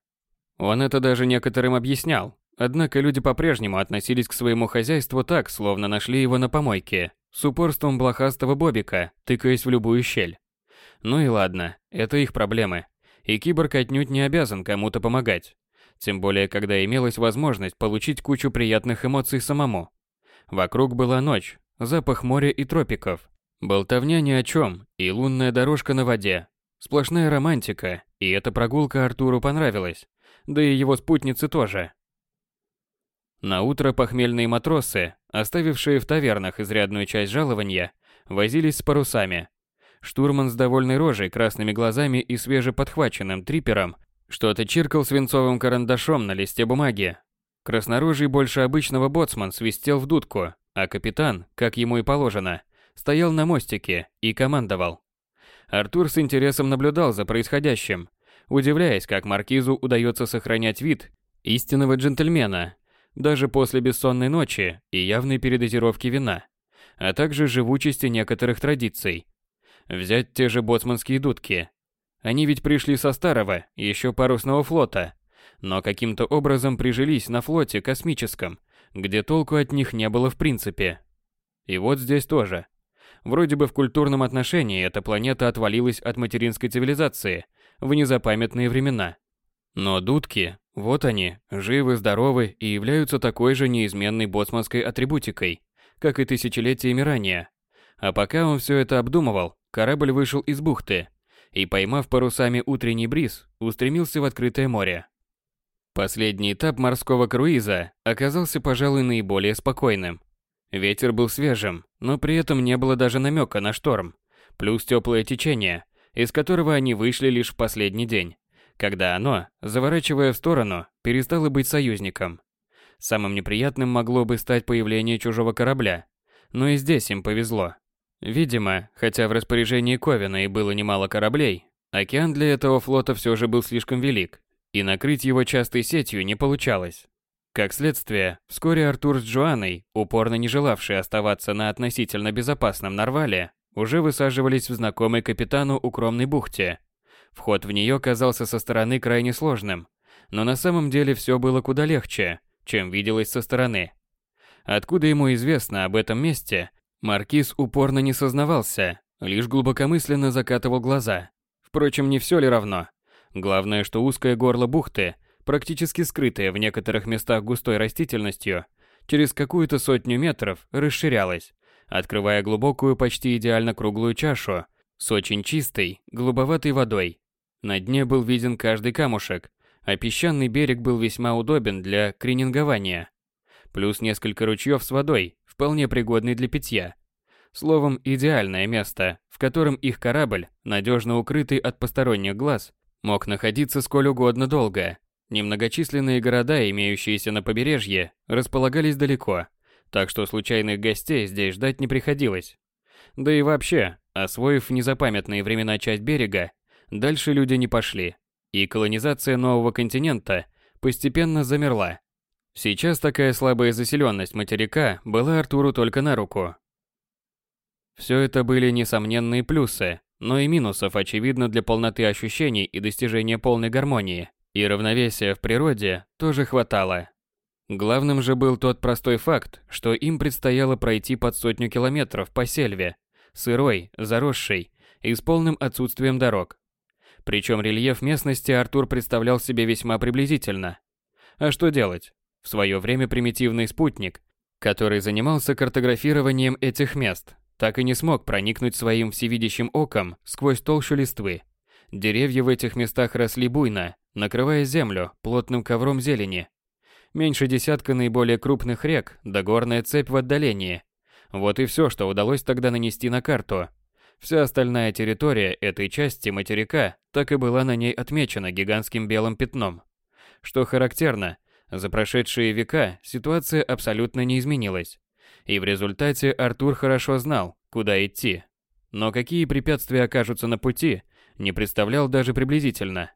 Он это даже некоторым объяснял, однако люди по-прежнему относились к своему хозяйству так, словно нашли его на помойке, с упорством блохастого бобика, тыкаясь в любую щель. Ну и ладно, это их проблемы. И киборг отнюдь не обязан кому-то помогать. Тем более, когда имелась возможность получить кучу приятных эмоций самому. Вокруг была ночь, запах моря и тропиков. Болтовня ни о чем и лунная дорожка на воде. Сплошная романтика, и эта прогулка Артуру понравилась. Да и его спутнице тоже. На утро похмельные матросы, оставившие в тавернах изрядную часть жалования, возились с парусами. Штурман с довольной рожей, красными глазами и свежеподхваченным трипером что-то чиркал свинцовым карандашом на листе бумаги. Краснорожий больше обычного боцман свистел в дудку, а капитан, как ему и положено, стоял на мостике и командовал. Артур с интересом наблюдал за происходящим, удивляясь, как маркизу удается сохранять вид истинного джентльмена, даже после бессонной ночи и явной передозировки вина, а также живучести некоторых традиций. Взять те же боцманские дудки, они ведь пришли со старого, еще парусного флота, но каким-то образом прижились на флоте космическом, где толку от них не было в принципе. И вот здесь тоже. Вроде бы в культурном отношении эта планета отвалилась от материнской цивилизации в незапамятные времена. Но дудки, вот они, живы, здоровы и являются такой же неизменной боцманской атрибутикой, как и тысячелетиями ранее. А пока он все это обдумывал, корабль вышел из бухты, и, поймав парусами утренний бриз, устремился в открытое море. Последний этап морского круиза оказался, пожалуй, наиболее спокойным. Ветер был свежим, но при этом не было даже намека на шторм, плюс теплое течение, из которого они вышли лишь в последний день, когда оно, заворачивая в сторону, перестало быть союзником. Самым неприятным могло бы стать появление чужого корабля, но и здесь им повезло. Видимо, хотя в распоряжении Ковина и было немало кораблей, океан для этого флота все же был слишком велик, и накрыть его частой сетью не получалось. Как следствие, вскоре Артур с Джоанной, упорно не желавшие оставаться на относительно безопасном Нарвале, уже высаживались в знакомой капитану укромной бухте. Вход в нее казался со стороны крайне сложным, но на самом деле все было куда легче, чем виделось со стороны. Откуда ему известно об этом месте, Маркиз упорно не сознавался, лишь глубокомысленно закатывал глаза. Впрочем, не все ли равно? Главное, что узкое горло бухты, практически скрытое в некоторых местах густой растительностью, через какую-то сотню метров расширялось, открывая глубокую, почти идеально круглую чашу с очень чистой, голубоватой водой. На дне был виден каждый камушек, а песчаный берег был весьма удобен для кренингования. Плюс несколько ручьев с водой, вполне пригодный для питья. Словом, идеальное место, в котором их корабль, надежно укрытый от посторонних глаз, мог находиться сколь угодно долго. Немногочисленные города, имеющиеся на побережье, располагались далеко, так что случайных гостей здесь ждать не приходилось. Да и вообще, освоив в незапамятные времена часть берега, дальше люди не пошли, и колонизация нового континента постепенно замерла. Сейчас такая слабая заселенность материка была Артуру только на руку. Все это были несомненные плюсы, но и минусов очевидно для полноты ощущений и достижения полной гармонии и равновесия в природе тоже хватало. Главным же был тот простой факт, что им предстояло пройти под сотню километров по сельве, сырой, заросшей и с полным отсутствием дорог. Причем рельеф местности Артур представлял себе весьма приблизительно. А что делать? Свое время примитивный спутник, который занимался картографированием этих мест, так и не смог проникнуть своим всевидящим оком сквозь толщу листвы. Деревья в этих местах росли буйно, накрывая землю плотным ковром зелени. Меньше десятка наиболее крупных рек, да горная цепь в отдалении. Вот и все, что удалось тогда нанести на карту. Вся остальная территория этой части материка так и была на ней отмечена гигантским белым пятном. Что характерно, за прошедшие века ситуация абсолютно не изменилась. И в результате Артур хорошо знал, куда идти. Но какие препятствия окажутся на пути, не представлял даже приблизительно.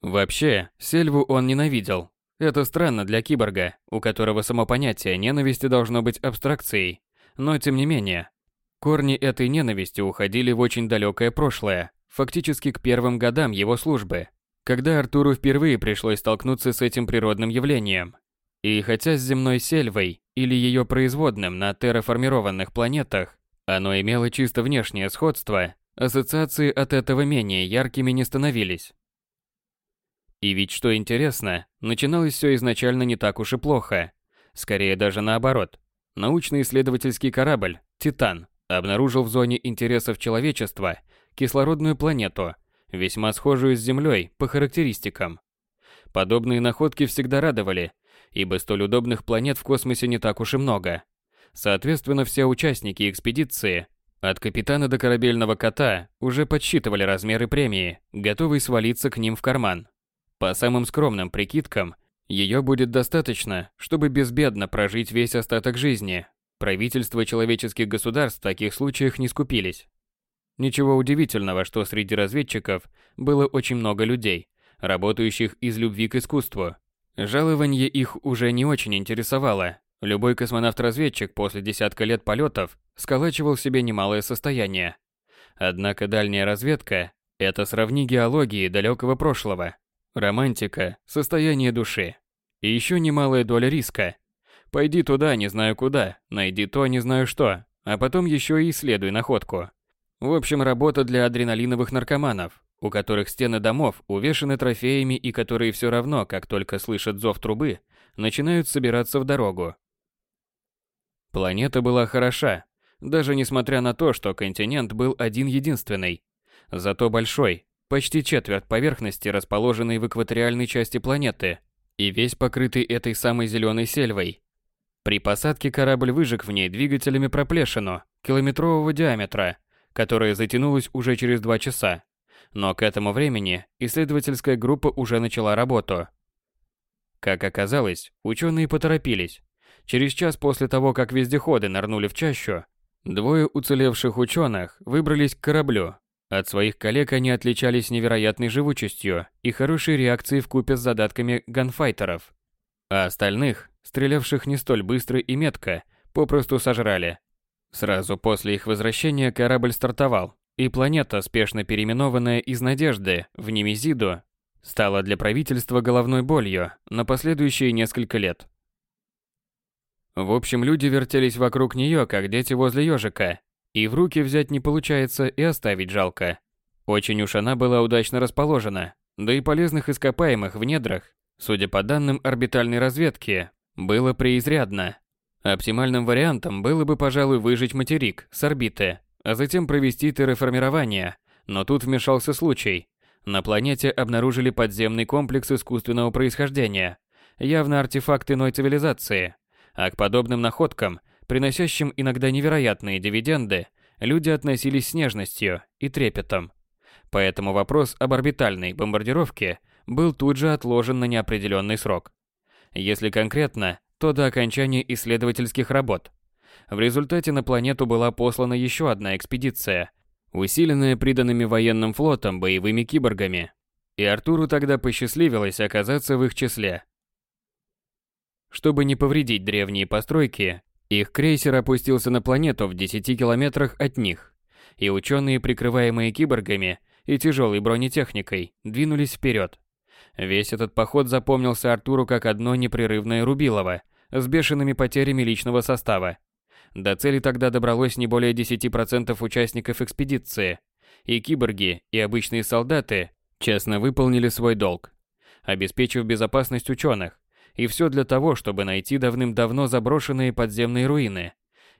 Вообще, Сельву он ненавидел. Это странно для киборга, у которого само понятие ненависти должно быть абстракцией. Но тем не менее, корни этой ненависти уходили в очень далекое прошлое, фактически к первым годам его службы, когда Артуру впервые пришлось столкнуться с этим природным явлением. И хотя с земной сельвой или ее производным на терраформированных планетах оно имело чисто внешнее сходство, ассоциации от этого менее яркими не становились. И ведь что интересно, начиналось все изначально не так уж и плохо. Скорее даже наоборот. Научно-исследовательский корабль «Титан» обнаружил в зоне интересов человечества кислородную планету, весьма схожую с Землей по характеристикам. Подобные находки всегда радовали, ибо столь удобных планет в космосе не так уж и много. Соответственно, все участники экспедиции, от капитана до корабельного кота, уже подсчитывали размеры премии, готовые свалиться к ним в карман. По самым скромным прикидкам, ее будет достаточно, чтобы безбедно прожить весь остаток жизни. Правительства человеческих государств в таких случаях не скупились. Ничего удивительного, что среди разведчиков было очень много людей, работающих из любви к искусству. Жалование их уже не очень интересовало. Любой космонавт-разведчик после десятка лет полетов сколачивал себе немалое состояние. Однако дальняя разведка – это сравни геологии далекого прошлого романтика, состояние души. И еще немалая доля риска. Пойди туда, не знаю куда, найди то, не знаю что, а потом еще и исследуй находку. В общем, работа для адреналиновых наркоманов, у которых стены домов увешаны трофеями и которые все равно, как только слышат зов трубы, начинают собираться в дорогу. Планета была хороша, даже несмотря на то, что континент был один-единственный. Зато большой, почти четверть поверхности, расположенной в экваториальной части планеты, и весь покрытый этой самой зеленой сельвой. При посадке корабль выжег в ней двигателями проплешину километрового диаметра, которая затянулась уже через два часа. Но к этому времени исследовательская группа уже начала работу. Как оказалось, ученые поторопились. Через час после того, как вездеходы нырнули в чащу, двое уцелевших ученых выбрались к кораблю от своих коллег они отличались невероятной живучестью и хорошей реакцией в купе с задатками ганфайтеров. А остальных, стрелявших не столь быстро и метко, попросту сожрали. Сразу после их возвращения корабль стартовал, и планета, спешно переименованная из Надежды в Немезиду, стала для правительства головной болью на последующие несколько лет. В общем, люди вертелись вокруг нее, как дети возле ежика, и в руки взять не получается, и оставить жалко. Очень уж она была удачно расположена, да и полезных ископаемых в недрах, судя по данным орбитальной разведки, было преизрядно. Оптимальным вариантом было бы, пожалуй, выжить материк с орбиты, а затем провести терраформирование, но тут вмешался случай. На планете обнаружили подземный комплекс искусственного происхождения, явно артефакт иной цивилизации. А к подобным находкам, приносящим иногда невероятные дивиденды, люди относились с нежностью и трепетом. Поэтому вопрос об орбитальной бомбардировке был тут же отложен на неопределенный срок. Если конкретно, то до окончания исследовательских работ. В результате на планету была послана еще одна экспедиция, усиленная приданными военным флотом боевыми киборгами. И Артуру тогда посчастливилось оказаться в их числе. Чтобы не повредить древние постройки, их крейсер опустился на планету в 10 километрах от них, и ученые, прикрываемые киборгами и тяжелой бронетехникой, двинулись вперед. Весь этот поход запомнился Артуру как одно непрерывное рубилово, с бешеными потерями личного состава. До цели тогда добралось не более 10% участников экспедиции, и киборги, и обычные солдаты честно выполнили свой долг, обеспечив безопасность ученых, и все для того, чтобы найти давным-давно заброшенные подземные руины,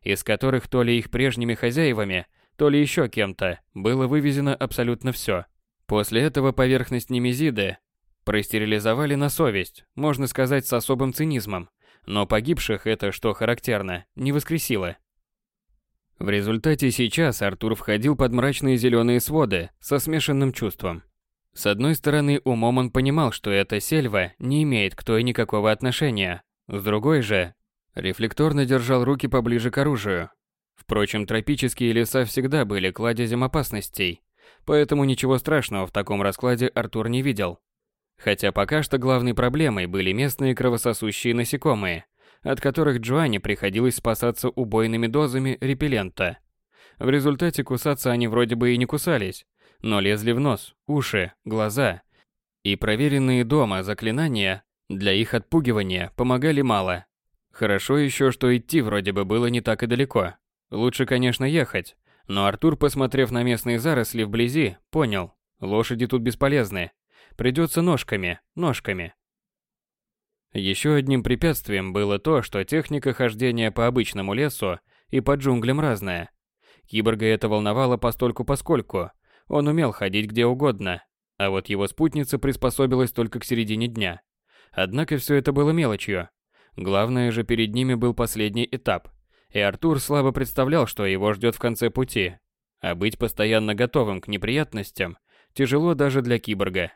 из которых то ли их прежними хозяевами, то ли еще кем-то было вывезено абсолютно все. После этого поверхность Немезиды простерилизовали на совесть, можно сказать с особым цинизмом, но погибших это, что характерно, не воскресило. В результате сейчас Артур входил под мрачные зеленые своды со смешанным чувством. С одной стороны, умом он понимал, что эта сельва не имеет к той никакого отношения. С другой же, рефлекторно держал руки поближе к оружию. Впрочем, тропические леса всегда были кладезем опасностей, поэтому ничего страшного в таком раскладе Артур не видел. Хотя пока что главной проблемой были местные кровососущие насекомые, от которых Джоанне приходилось спасаться убойными дозами репеллента. В результате кусаться они вроде бы и не кусались, но лезли в нос, уши, глаза. И проверенные дома заклинания для их отпугивания помогали мало. Хорошо еще, что идти вроде бы было не так и далеко. Лучше, конечно, ехать, но Артур, посмотрев на местные заросли вблизи, понял, лошади тут бесполезны. Придется ножками, ножками. Еще одним препятствием было то, что техника хождения по обычному лесу и по джунглям разная. Киборга это волновало постольку-поскольку. Он умел ходить где угодно, а вот его спутница приспособилась только к середине дня. Однако все это было мелочью. Главное же перед ними был последний этап, и Артур слабо представлял, что его ждет в конце пути. А быть постоянно готовым к неприятностям тяжело даже для киборга.